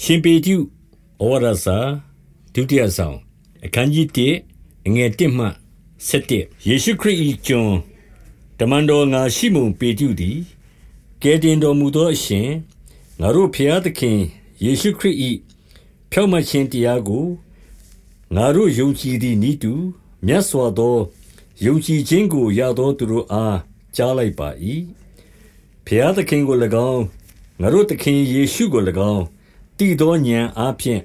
ရှင်ပေတရုဩဝါဒစာဒုတိယဆောင် အခန်းကြီး1အငယ်1မှ7ယေရှုခရစ်၏ကျွန်တမန်တော်ငါရှိမုန်ပေတရုသည်ကယ်တင်တော်မူသောအရှင်ငါတို့ဖျားသခင်ယေရှုခရစ်၏ဖြောင့်မတ်ခြင်းတရားကိုငါတို့ယုံကြည်သည့်ဤတူမြတ်စွာသောယုံကြည်ခြင်းကိုရသောသူတို့အားကြားလိုက်ပါ၏ဖျားသခင်ကို၎င်းငါတို့သခင်ယေရှုကို၎င်း တည်သောဉာဏ်အားဖြင့်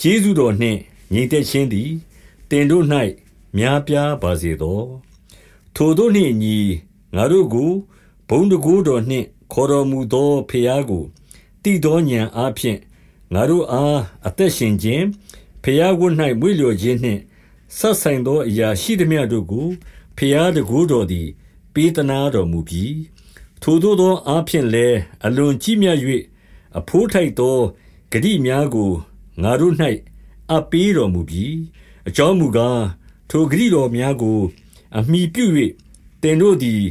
ကျေးဇူးတော်နှင့်ညီသက်ခြင်းသည်တင်တို့၌များပြားပါစေသောထိုတို့နှင့်ညီငါတို့ကိုဘုံတကူတော်နှင့်ခေါ်တော်မူသောဖျားကိုတည်သောဉာဏ်အားဖြင့်ငါတို့အားအသက်ရှင်ခြင်းဖျားကို၌မွေ့လျော်ခြင်းနှင့်ဆက်ဆိုင်သောအရာရှိသည်များတို့ကိုဖျားတကူတော်သည်ပေးသနာတော်မူပြီးထိုတို့သောအားဖြင့်လည်းအလွန်ကြီးမြတ်၍အဖိုးထိုက်သော ဂတိများကိုငါတို့၌အပ်ပေးတော်မူပြီအကြောင်းမူကားထိုဂတိတော်များကို အမိပြု၍တင်တို့သည်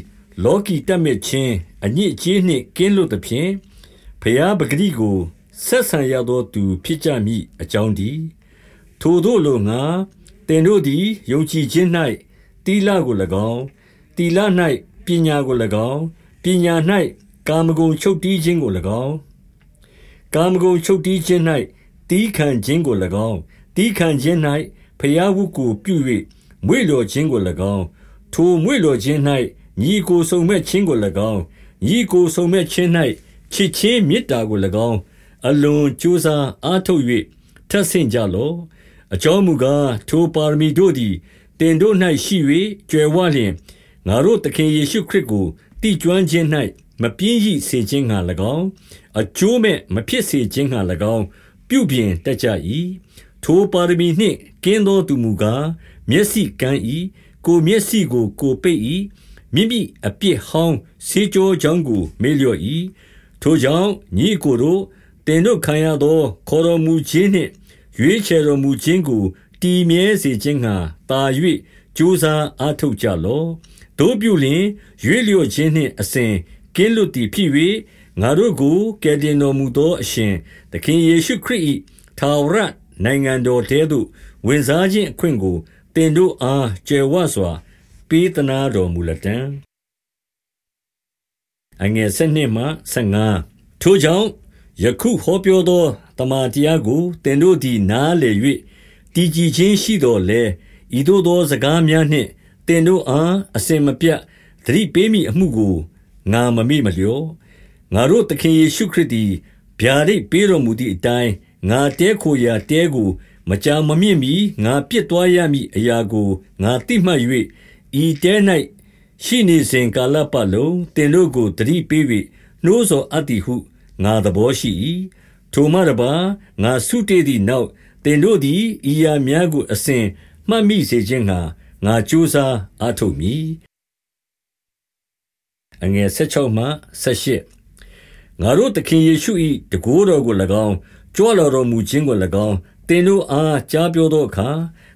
လောကီတတ်မဲ့ခြင်းအညစ်အကြေးနှင့်ကင်းလွတ်သဖြင့်ဖျားပဂတိကိုဆက်ဆံရသောသူဖြစ်ကြမည်အကြောင်းဒီထိုတို့လိုငါတင်တို့သည်ယုံကြည်ခြင်း၌တီလာကို၎င်းတီလာ၌ပညာကို၎င်းပညာ၌ကာမဂုဏ်ချုပ်တီးခြင်းကို၎င်း ကာမဂုဏ်ချုပ်တီးခြင်း၌တီးခံခြင်းကို၎င်းတီးခံခြင်း၌ဖျားဝုကိုပြု၍မွေ့လျော်ခြင်းကို၎င်းထိုမွေ့လျော်ခြင်း၌ညီကိုဆုံမဲ့ခြင်းကို၎င်းညီကိုဆုံမဲ့ခြင်း၌ချစ်ချင်းမေတ္တာကို၎င်းအလွန်ကြိုးစားအားထုတ်၍ထပ်ဆင့်ကြလော့အကြောင်းမူကားထိုပါရမီတို့သည်တင်တို့၌ရှိ၍ကြွယ်ဝလျင်ငါတို့သခင်ယေရှုခရစ်ကိုတည်ကျွမ်းခြင်း၌ မပြင်းရစေခြင်းငှာ၎င်းအကျိုးမဲ့မဖြစ်စေခြင်းငှာ၎င်း ပြုပြင်တတ်ကြ၏ထိုပါရမီနှင့်ကင်းသောသူမူကားမျက်စိကန်း၏ကိုမျက်စိကို ကိုပိတ်၏မိမိအပြစ်ဟောင်းစေးကြောကြောင်းကို မေ့လျော့၏ထိုကြောင့်ညီကိုတို့တင်တို့ခံရသော ခေါ်တော်မူခြင်းနှင့်ရွေးချယ်တော်မူခြင်းကိုတည်မြဲစေခြင်းငှာတာ၍ကြိုးစားအားထုတ်ကြလော့တို့ပြုလျင်ရွေးလျော့ခြင်းနှင့်အစဉ် ကင်းလွတ်သည်ဖြစ်၍ငါတို့ကိုကယ်တင်တော်မူသောအရှင်သခင်ယေရှုခရစ်၏ထာဝရနိုင်ငံတော်ထဲသို့ဝင်စားခြင်းအခွင့်ကိုတင်တို့အားကြွယ်ဝစွာ ပေးသနာတော်မူလတံအငယ်၁၂မှ15ထိုကြောင့်ယခုဟောပြောသောတမန်တရားကိုတင်တို့သည်နားလည်၍တည်ကြည်ခြင်းရှိတော်လဲဤသို့သောစကားများနှင့်တင်တို့အားအစင်မပြတ်သတိပေးမိအမှုကို ငါမမေ့မလျော့ငါတို့သခင်ယေရှုခရစ်သည်ဗျာဒိတ်ပေးတော်မူသည့်အတိုင်းငါတဲခိုရာတဲကိုမကြာမမြင့်မီငါပြစ်သွားရမည်အရာကိုငါသိမှတ်၍ဤတဲ၌ရှိနေစဉ်ကာလပတ်လုံးတင်တို့ကိုတတိပေး၍နှိုးဆော်အပ်သည်ဟုငါသဘောရှိ၏ထိုမှတပါငါဆုတေသည့်နောက်တင်တို့သည်ဤရာများကိုအစဉ်မှတ်မိစေခြင်းငှာငါကြိုးစားအားထုတ်မည် အငယ်16မှ18ငါတို့သခင်ယေရှု၏တကိုးတော်ကို၎င်းကြွလာတော်မူခြင်းကို၎င်းသင်တို့အားကြားပြောသောအခါ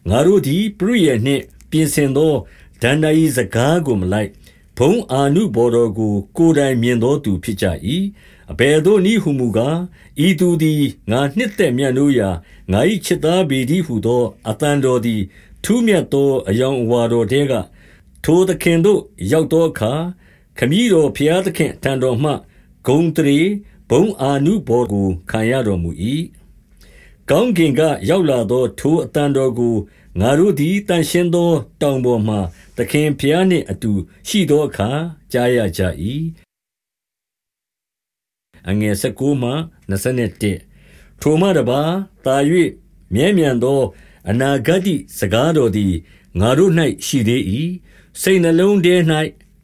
ငါတို့သည်ပရိယေနှင့်ပြင်ဆင်သောဒန္တာ၏စကားကိုမလိုက်ဘုံအာနုဘော်တော်ကိုကိုယ်တိုင်မြင်သောသူဖြစ်ကြ၏အဘယ်သို့နည်းဟုမူကားဤသူသည်ငါနှစ်သက်မြတ်လို့ရာငါ၏ချစ်သားပေသည်ဟုသောအတန်တော်သည်ထူးမြတ်သောအယောင်အဝါတော်တဲကထိုသခင်တို့ရောက်သောအခါ ခမည်းတော်ဖျားသခင်ထံတော်မှဂုံတရေဘုံအာနုဘော်ကိုခံရတော်မူ၏ကောင်းကင်ကရောက်လာသော ထိုအတန်တော်ကိုငါတို့သည်တန်ရှင်းသောတောင်ပေါ်မှသခင်ဖျားနှင့်အတူ ရှိသောအခါကြားရကြ၏အငယ်19မှ21ထိုမှတပါတာ၍မြဲမြံသောအနာဂတ်စကားတော်သည်ငါတို့၌ရှိသေး၏စိတ်နှလုံးထဲ၌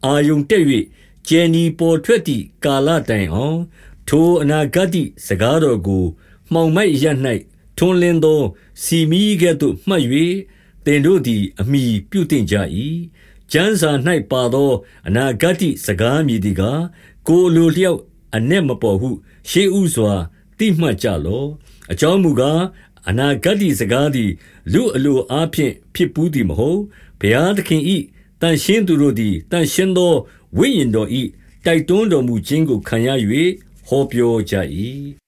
အာယုန်တက်၍ကျယ်နီပေါ်ထွက်သည့်ကာလတိုင်အောင် ထိုအနာဂတ်စကားတော်ကို မှောင်မိုက်ရ၌ထွန်းလင်းသော စီမီးကဲ့သို့မှတ်၍တင်တို့သည် အမိပြုတင်ကြ၏ကျမ်းစာ၌ပါသော အနာဂတ်စကားမြည်သည်ကားကိုလိုလျောက်အ내မပေါ်ဟု ရှေးဥစွာတိမှတ်ကြလော့အကြောင်းမူကားအနာဂတ်စကားသည်လူအလိုအားဖြင့်ဖြစ်ပူးသည်မဟုတ်ဘုရားသခင်၏ တန်ရှင်းသူတို့သည်တန်ရှင်းသော ဝိညာဉ်တော်၏တိုက်တွန်းတော်မူခြင်းကို ခံရ၍ဟောပြောကြ၏